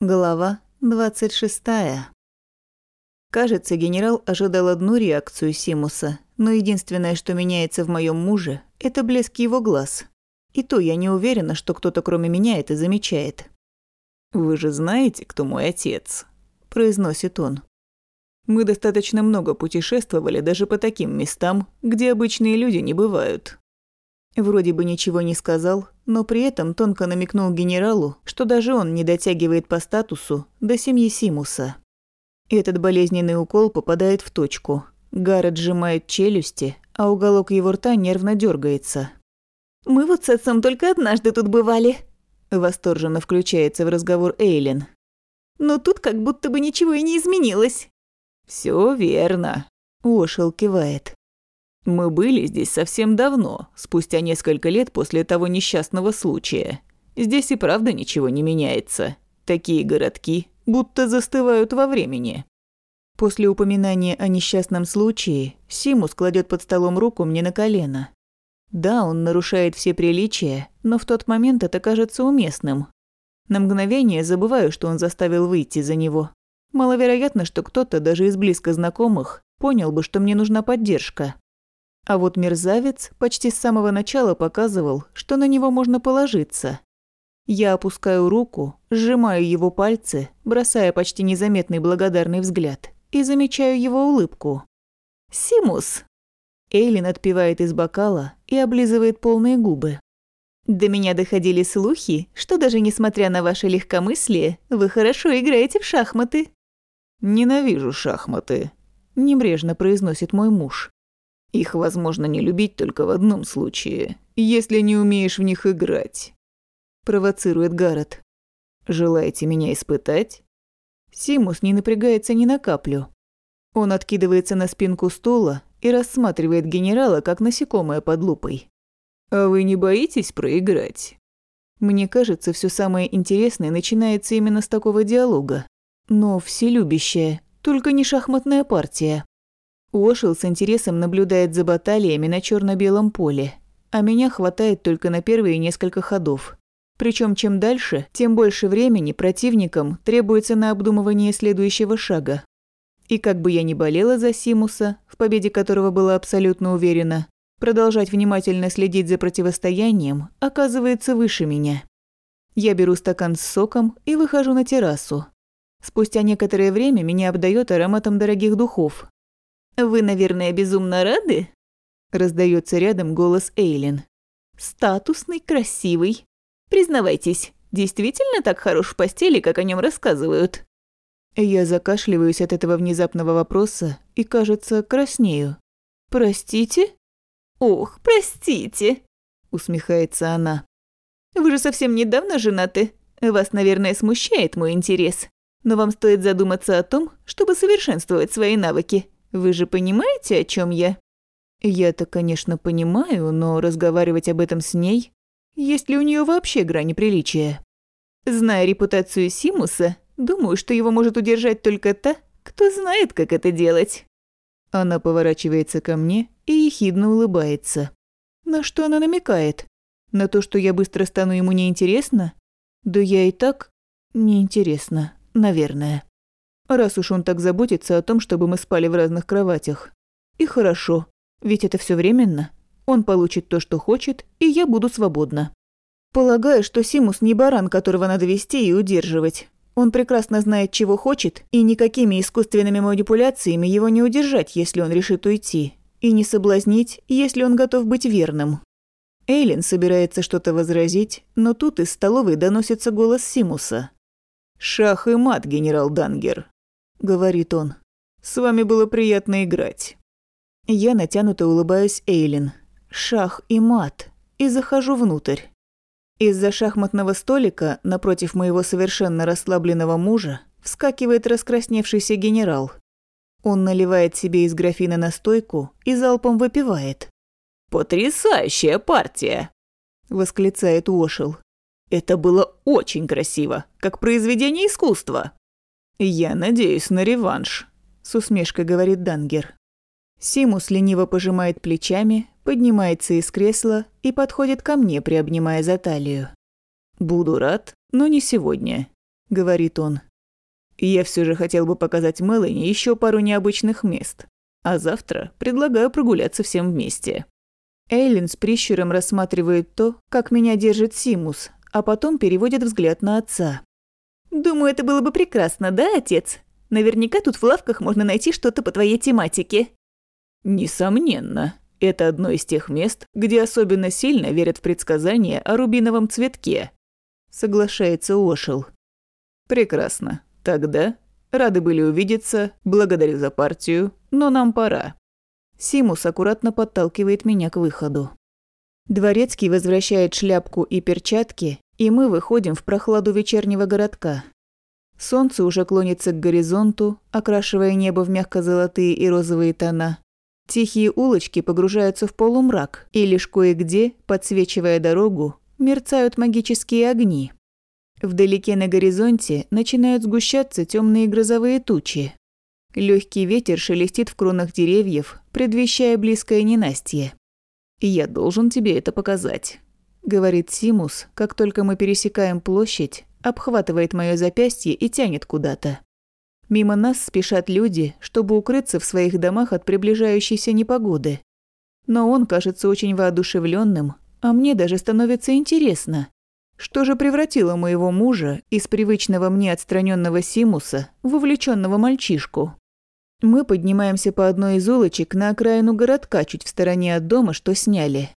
Глава 26. Кажется, генерал ожидал одну реакцию Симуса, но единственное, что меняется в моем муже, это блеск его глаз. И то я не уверена, что кто-то кроме меня это замечает. «Вы же знаете, кто мой отец?» – произносит он. «Мы достаточно много путешествовали даже по таким местам, где обычные люди не бывают. Вроде бы ничего не сказал, но при этом тонко намекнул генералу, что даже он не дотягивает по статусу до семьи Симуса. Этот болезненный укол попадает в точку. Гаррет сжимает челюсти, а уголок его рта нервно дергается. «Мы вот с отцом только однажды тут бывали», – восторженно включается в разговор Эйлин. «Но тут как будто бы ничего и не изменилось». Все верно», – Ошел кивает. Мы были здесь совсем давно, спустя несколько лет после того несчастного случая. Здесь и правда ничего не меняется. Такие городки будто застывают во времени. После упоминания о несчастном случае Симус кладет под столом руку мне на колено. Да, он нарушает все приличия, но в тот момент это кажется уместным. На мгновение забываю, что он заставил выйти за него. Маловероятно, что кто-то, даже из близко знакомых, понял бы, что мне нужна поддержка. А вот мерзавец почти с самого начала показывал, что на него можно положиться. Я опускаю руку, сжимаю его пальцы, бросая почти незаметный благодарный взгляд, и замечаю его улыбку. «Симус!» Эйлин отпивает из бокала и облизывает полные губы. «До меня доходили слухи, что даже несмотря на ваше легкомыслие, вы хорошо играете в шахматы». «Ненавижу шахматы», – небрежно произносит мой муж. Их возможно не любить только в одном случае, если не умеешь в них играть. Провоцирует Гаррет. Желаете меня испытать? Симус не напрягается ни на каплю. Он откидывается на спинку стула и рассматривает генерала как насекомое под лупой. «А вы не боитесь проиграть?» Мне кажется, все самое интересное начинается именно с такого диалога. Но вселюбящая, только не шахматная партия. Уошел с интересом наблюдает за баталиями на черно белом поле, а меня хватает только на первые несколько ходов. Причем чем дальше, тем больше времени противникам требуется на обдумывание следующего шага. И как бы я ни болела за Симуса, в победе которого была абсолютно уверена, продолжать внимательно следить за противостоянием оказывается выше меня. Я беру стакан с соком и выхожу на террасу. Спустя некоторое время меня обдает ароматом дорогих духов, «Вы, наверное, безумно рады?» Раздается рядом голос Эйлин. «Статусный, красивый. Признавайтесь, действительно так хорош в постели, как о нем рассказывают?» Я закашливаюсь от этого внезапного вопроса и, кажется, краснею. «Простите?» «Ох, простите!» – усмехается она. «Вы же совсем недавно женаты. Вас, наверное, смущает мой интерес. Но вам стоит задуматься о том, чтобы совершенствовать свои навыки. Вы же понимаете, о чем я?» «Я-то, конечно, понимаю, но разговаривать об этом с ней... Есть ли у нее вообще грани приличия?» Зная репутацию Симуса, думаю, что его может удержать только та, кто знает, как это делать. Она поворачивается ко мне и ехидно улыбается. На что она намекает? На то, что я быстро стану ему неинтересна? Да я и так неинтересна, наверное раз уж он так заботится о том, чтобы мы спали в разных кроватях. И хорошо, ведь это все временно. Он получит то, что хочет, и я буду свободна. Полагаю, что Симус не баран, которого надо вести и удерживать. Он прекрасно знает, чего хочет, и никакими искусственными манипуляциями его не удержать, если он решит уйти, и не соблазнить, если он готов быть верным. Эйлин собирается что-то возразить, но тут из столовой доносится голос Симуса. «Шах и мат, генерал Дангер. – говорит он. «С вами было приятно играть». Я натянуто улыбаюсь Эйлин. Шах и мат. И захожу внутрь. Из-за шахматного столика, напротив моего совершенно расслабленного мужа, вскакивает раскрасневшийся генерал. Он наливает себе из графина настойку и залпом выпивает. «Потрясающая партия!» – восклицает Уошел. «Это было очень красиво, как произведение искусства!» «Я надеюсь на реванш», – с усмешкой говорит Дангер. Симус лениво пожимает плечами, поднимается из кресла и подходит ко мне, приобнимая за талию. «Буду рад, но не сегодня. – говорит он. «Я все же хотел бы показать Мелани еще пару необычных мест. А завтра предлагаю прогуляться всем вместе». Эйлин с прищуром рассматривает то, как меня держит Симус, а потом переводит взгляд на отца. «Думаю, это было бы прекрасно, да, отец? Наверняка тут в лавках можно найти что-то по твоей тематике». «Несомненно. Это одно из тех мест, где особенно сильно верят в предсказания о рубиновом цветке», – соглашается Ошел. «Прекрасно. Тогда рады были увидеться, благодарю за партию, но нам пора». Симус аккуратно подталкивает меня к выходу. Дворецкий возвращает шляпку и перчатки, и мы выходим в прохладу вечернего городка. Солнце уже клонится к горизонту, окрашивая небо в мягко-золотые и розовые тона. Тихие улочки погружаются в полумрак, и лишь кое-где, подсвечивая дорогу, мерцают магические огни. Вдалеке на горизонте начинают сгущаться темные грозовые тучи. Легкий ветер шелестит в кронах деревьев, предвещая близкое ненастье. «Я должен тебе это показать», — говорит Симус, как только мы пересекаем площадь, обхватывает мое запястье и тянет куда-то. Мимо нас спешат люди, чтобы укрыться в своих домах от приближающейся непогоды. Но он кажется очень воодушевленным, а мне даже становится интересно. Что же превратило моего мужа из привычного мне отстраненного Симуса в увлеченного мальчишку? Мы поднимаемся по одной из улочек на окраину городка, чуть в стороне от дома, что сняли.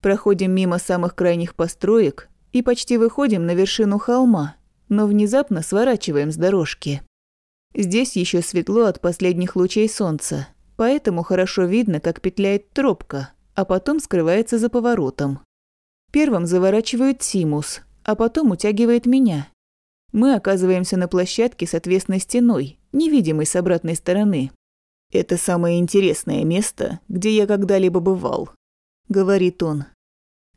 Проходим мимо самых крайних построек и почти выходим на вершину холма, но внезапно сворачиваем с дорожки. Здесь еще светло от последних лучей солнца, поэтому хорошо видно, как петляет тропка, а потом скрывается за поворотом. Первым заворачивает Симус, а потом утягивает меня. Мы оказываемся на площадке с отвесной стеной, невидимой с обратной стороны. «Это самое интересное место, где я когда-либо бывал», — говорит он.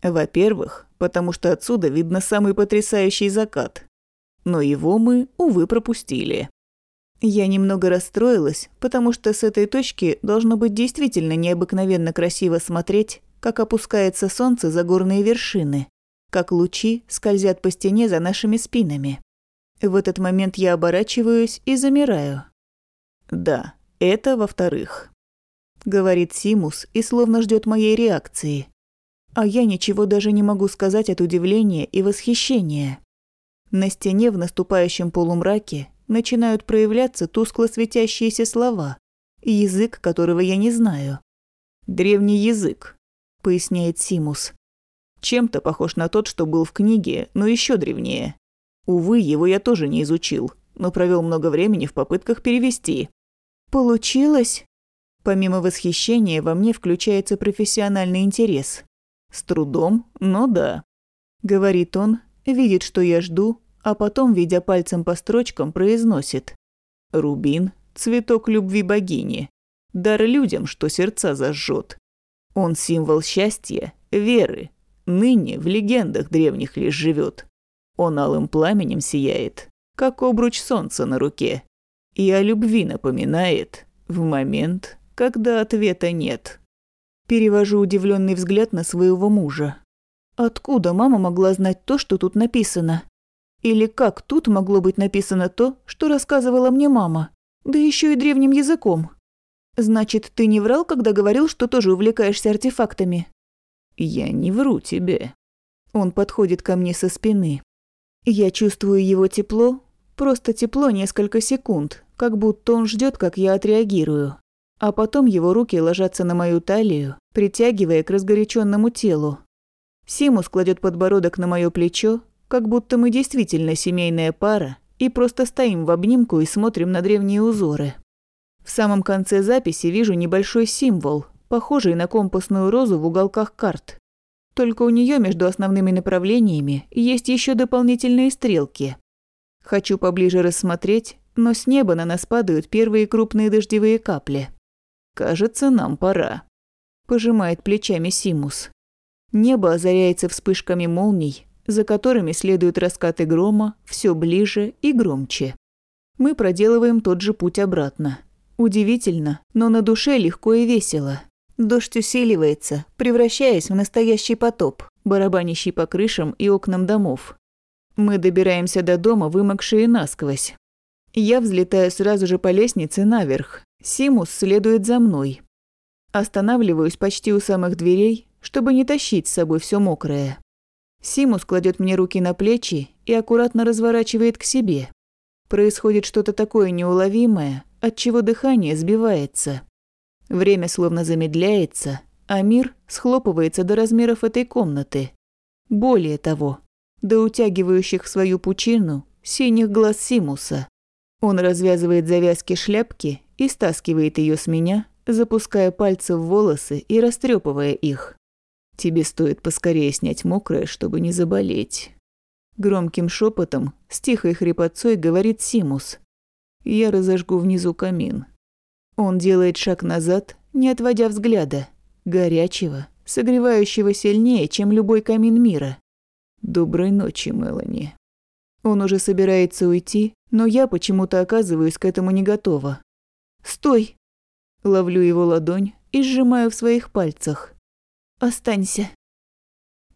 «Во-первых, потому что отсюда видно самый потрясающий закат. Но его мы, увы, пропустили. Я немного расстроилась, потому что с этой точки должно быть действительно необыкновенно красиво смотреть, как опускается солнце за горные вершины, как лучи скользят по стене за нашими спинами. В этот момент я оборачиваюсь и замираю. «Да, это во-вторых», — говорит Симус и словно ждет моей реакции. А я ничего даже не могу сказать от удивления и восхищения. На стене в наступающем полумраке начинают проявляться тускло светящиеся слова, язык которого я не знаю. «Древний язык», — поясняет Симус. «Чем-то похож на тот, что был в книге, но еще древнее. Увы, его я тоже не изучил, но провел много времени в попытках перевести». «Получилось?» Помимо восхищения, во мне включается профессиональный интерес. С трудом, но да. Говорит он, видит, что я жду, а потом, видя пальцем по строчкам, произносит «Рубин – цветок любви богини, дар людям, что сердца зажжет. Он символ счастья, веры, ныне в легендах древних лишь живет. Он алым пламенем сияет, как обруч солнца на руке, и о любви напоминает в момент, когда ответа нет». Перевожу удивленный взгляд на своего мужа. Откуда мама могла знать то, что тут написано? Или как тут могло быть написано то, что рассказывала мне мама? Да еще и древним языком. Значит, ты не врал, когда говорил, что тоже увлекаешься артефактами? Я не вру тебе. Он подходит ко мне со спины. Я чувствую его тепло, просто тепло несколько секунд, как будто он ждет, как я отреагирую. А потом его руки ложатся на мою талию, притягивая к разгоряченному телу. Симус кладет подбородок на мое плечо, как будто мы действительно семейная пара и просто стоим в обнимку и смотрим на древние узоры. В самом конце записи вижу небольшой символ, похожий на компасную розу в уголках карт. Только у нее между основными направлениями есть еще дополнительные стрелки. Хочу поближе рассмотреть, но с неба на нас падают первые крупные дождевые капли. «Кажется, нам пора», – пожимает плечами Симус. Небо озаряется вспышками молний, за которыми следуют раскаты грома все ближе и громче. Мы проделываем тот же путь обратно. Удивительно, но на душе легко и весело. Дождь усиливается, превращаясь в настоящий потоп, барабанящий по крышам и окнам домов. Мы добираемся до дома, вымокшие насквозь. Я взлетаю сразу же по лестнице наверх. Симус следует за мной. Останавливаюсь почти у самых дверей, чтобы не тащить с собой все мокрое. Симус кладет мне руки на плечи и аккуратно разворачивает к себе. Происходит что-то такое неуловимое, от чего дыхание сбивается. Время словно замедляется, а мир схлопывается до размеров этой комнаты. Более того, до утягивающих в свою пучину синих глаз Симуса. Он развязывает завязки шляпки и стаскивает ее с меня, запуская пальцы в волосы и растрепывая их. «Тебе стоит поскорее снять мокрое, чтобы не заболеть». Громким шепотом, с тихой хрипотцой говорит Симус. «Я разожгу внизу камин». Он делает шаг назад, не отводя взгляда, горячего, согревающего сильнее, чем любой камин мира. «Доброй ночи, Мелани». Он уже собирается уйти, но я почему-то оказываюсь к этому не готова. «Стой!» Ловлю его ладонь и сжимаю в своих пальцах. «Останься».